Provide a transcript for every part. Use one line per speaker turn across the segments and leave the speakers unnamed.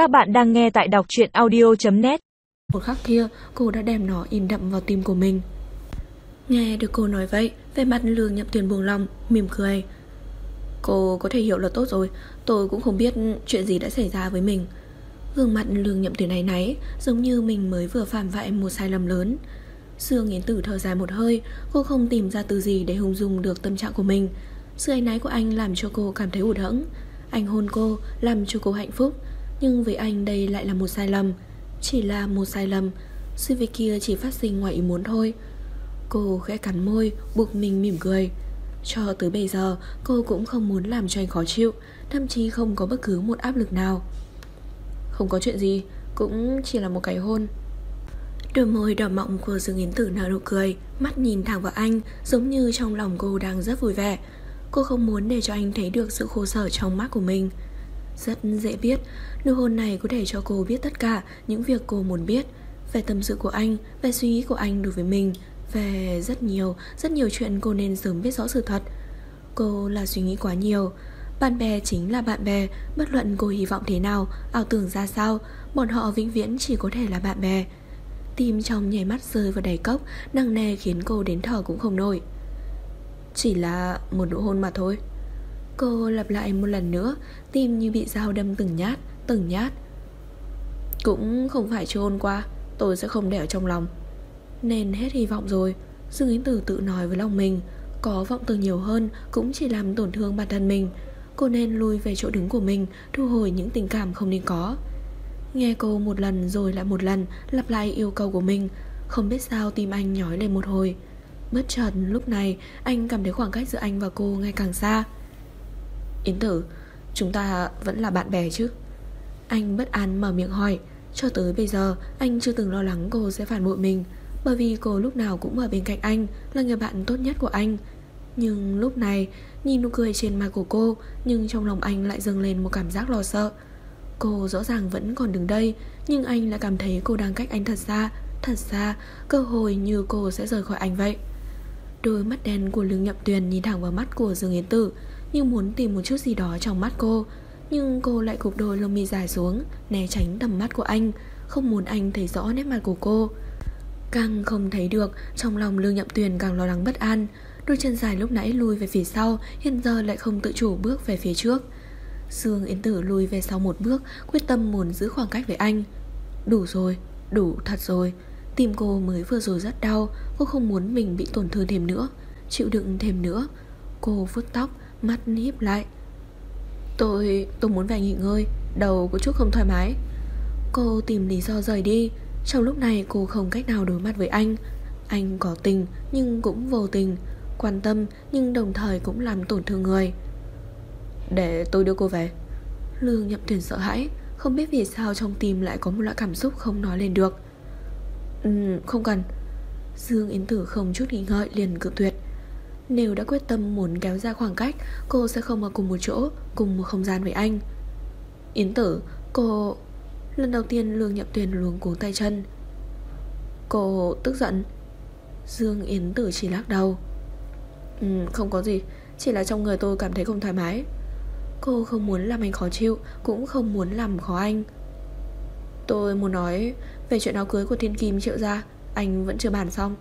Các bạn đang nghe tại đọc chuyện audio.net
Một khắc kia, cô đã đem nó in đậm vào tim của mình. Nghe được cô nói vậy, về mặt lương nhậm tuyển buông lòng, mỉm cười. Cô có thể hiểu là tốt rồi, tôi cũng không biết chuyện gì đã xảy ra với mình. Gương mặt lương nhậm tuyển này náy, giống như mình mới vừa phạm vại một sai lầm lớn. Sương Yến Tử thở dài một hơi, cô không tìm ra từ gì để hùng dung được tâm trạng của mình. Sự áy náy của anh làm cho cô cảm thấy hụt hẫng. Anh hôn cô, làm cho cô hạnh phúc. Nhưng với anh đây lại là một sai lầm. Chỉ là một sai lầm. Sự việc kia chỉ phát sinh ngoài ý muốn thôi. Cô khẽ cắn môi, buộc mình mỉm cười. Cho tới bây giờ, cô cũng không muốn làm cho anh khó chịu, thậm chí không có bất cứ một áp lực nào. Không có chuyện gì, cũng chỉ là một cái hôn. Đôi môi đỏ mọng của Dương Yến Tử nở nụ cười, mắt nhìn thẳng vào anh, giống như trong lòng cô đang rất vui vẻ. Cô không muốn để cho anh thấy được sự khổ sở trong mắt của mình. Rất dễ biết, nụ hôn này có thể cho cô biết tất cả những việc cô muốn biết về tâm sự của anh, về suy nghĩ của anh đối với mình, về rất nhiều, rất nhiều chuyện cô nên sớm biết rõ sự thật. Cô là suy nghĩ quá nhiều. Bạn bè chính là bạn bè, bất luận cô hy vọng thế nào, ảo tưởng ra sao, bọn họ vĩnh viễn chỉ có thể là bạn bè. Tim trong nhảy mắt rơi vào đầy cốc, nặng nề khiến cô đến thở cũng không nổi. Chỉ là một nụ hôn mà thôi. Cô lặp lại một lần nữa, tim như bị dao đâm từng nhát, từng nhát. Cũng không phải trôn qua, tôi sẽ không để ở trong lòng. Nên hết hy vọng rồi Dương Yến Tử tự nói với lòng mình Có vọng tưởng nhiều hơn Cũng chỉ làm tổn thương bản thân mình Cô nên lui về chỗ đứng của mình Thu hồi những tình cảm không nên có Nghe cô một lần rồi lại một lần Lặp lại yêu cầu của mình Không biết sao tim anh nhói lên một hồi Bất chợt lúc này Anh cảm thấy khoảng cách giữa anh và cô ngày càng xa Yến Tử, Chúng ta vẫn là bạn bè chứ? Anh bất an mở miệng hỏi, Cho tới bây giờ anh chưa từng lo lắng cô sẽ phản bội mình, bởi vì cô lúc nào cũng ở bên cạnh anh, Là người bạn tốt nhất của anh. Nhưng lúc này, Nhìn nụ cười trên mặt của cô, Nhưng trong lòng anh lại dâng lên một cảm giác lo sợ. Cô rõ ràng vẫn còn đứng đây, Nhưng anh lại cảm thấy cô đang cách anh thật xa Thật xa, Cơ hội như cô sẽ rời khỏi anh vậy. Đôi mắt đen của Lương Nhậm Tuyền Nhìn thẳng vào mắt của Dương Yến Tử như muốn tìm một chút gì đó trong mắt cô. Nhưng cô lại cụp đôi lông mi dài xuống Né tránh tầm mắt của anh Không muốn anh thấy rõ nét mặt của cô. Càng không thấy được Trong lòng Lương Nhậm Tuyền càng lo lắng bất an. Đôi chân dài lúc nãy lùi về phía sau Hiện giờ lại không tự chủ bước về phía trước. Dương Yến Tử lùi về sau một bước Quyết tâm muốn giữ khoảng cách với anh. Đủ rồi, đủ thật rồi. Tim cô mới vừa rồi rất đau Cô không muốn mình bị tổn thương thêm nữa Chịu đựng thêm nữa. Cô vuốt tóc, mắt híp lại. Tôi, tôi muốn về nghỉ ngơi Đầu có chút không thoải mái. Cô tìm lý do rời đi. Trong lúc này cô không cách nào đối mặt với anh. Anh có tình nhưng cũng vô tình Quan tâm nhưng đồng thời cũng làm tổn thương người. Để tôi đưa cô về. Lương nhậm tuyển sợ hãi Không biết vì sao trong tim lại có một loại cảm xúc không nói lên được. Ừ không cần. Dương Yến Tử không chút nghĩ ngợi liền cự tuyệt. Nếu đã quyết tâm muốn kéo ra khoảng cách, Cô sẽ không ở cùng một chỗ, Cùng một không gian với anh. Yến Tử, Cô Lần đầu tiên Lương Nhậm Tuyền luống cuống tay chân. Cô tức giận. Dương Yến Tử chỉ lắc đầu. Ừ không có gì, Chỉ là trong người tôi cảm thấy không thoải mái. Cô không muốn làm anh khó chịu, Cũng không muốn làm khó anh. Tôi muốn nói Về chuyện áo cưới của Thiên Kim triệu ra Anh vẫn chưa bàn xong.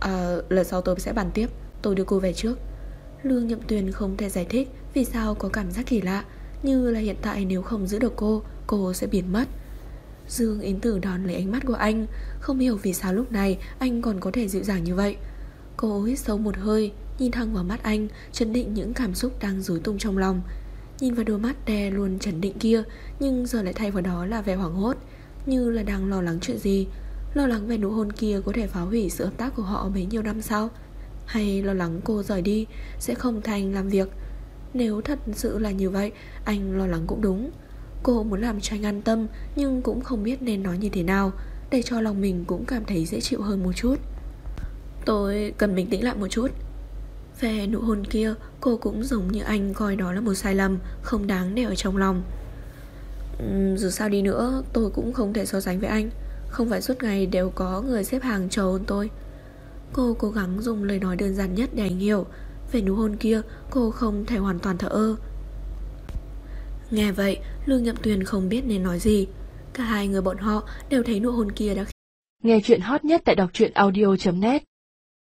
À lần sau tôi sẽ bàn tiếp. Tôi đưa cô về trước. Lương Nhậm Tuyền không thể giải thích Vì sao có cảm giác kỳ lạ, Như là hiện tại nếu không giữ được cô Cô sẽ biến mất. Dương Yến Tử đón lấy ánh mắt của anh, Không hiểu vì sao lúc này Anh còn có thể dịu dàng như vậy. Cô hít sâu một hơi, Nhìn thẳng vào mắt anh, Chấn định những cảm xúc đang rối tung trong lòng. Nhìn vào đôi mắt đe luôn chấn định kia, Nhưng giờ lại thay vào đó là vẻ hoảng hốt, Như là đang lo lắng chuyện gì. Lo lắng về nụ hôn kia có thể phá hủy sự hợp tác của họ mấy nhiêu năm sau. Hay lo lắng cô rời đi Sẽ không thành làm việc. Nếu thật sự là như vậy Anh lo lắng cũng đúng. Cô muốn làm cho anh an tâm Nhưng cũng không biết nên nói như thế nào Để cho lòng mình cũng cảm thấy dễ chịu hơn một chút. Tôi cần bình tĩnh lại một chút. Về nụ hôn kia Cô cũng giống như anh coi đó là một sai lầm Không đáng để ở trong lòng. Uhm, Dù sao đi nữa Tôi cũng không thể so sánh với anh. Không phải suốt ngày đều có người xếp hàng chờ hôn tôi. Cô cố gắng dùng lời nói đơn giản nhất để anh hiểu Về nụ hôn kia Cô không thể hoàn toàn thở ơ. Nghe vậy, Lương Nhậm Tuyền không biết nên nói gì. Cả hai người bọn họ đều thấy nụ hôn kia đã
Nghe chuyện hot nhất tại đọc truyện audio.net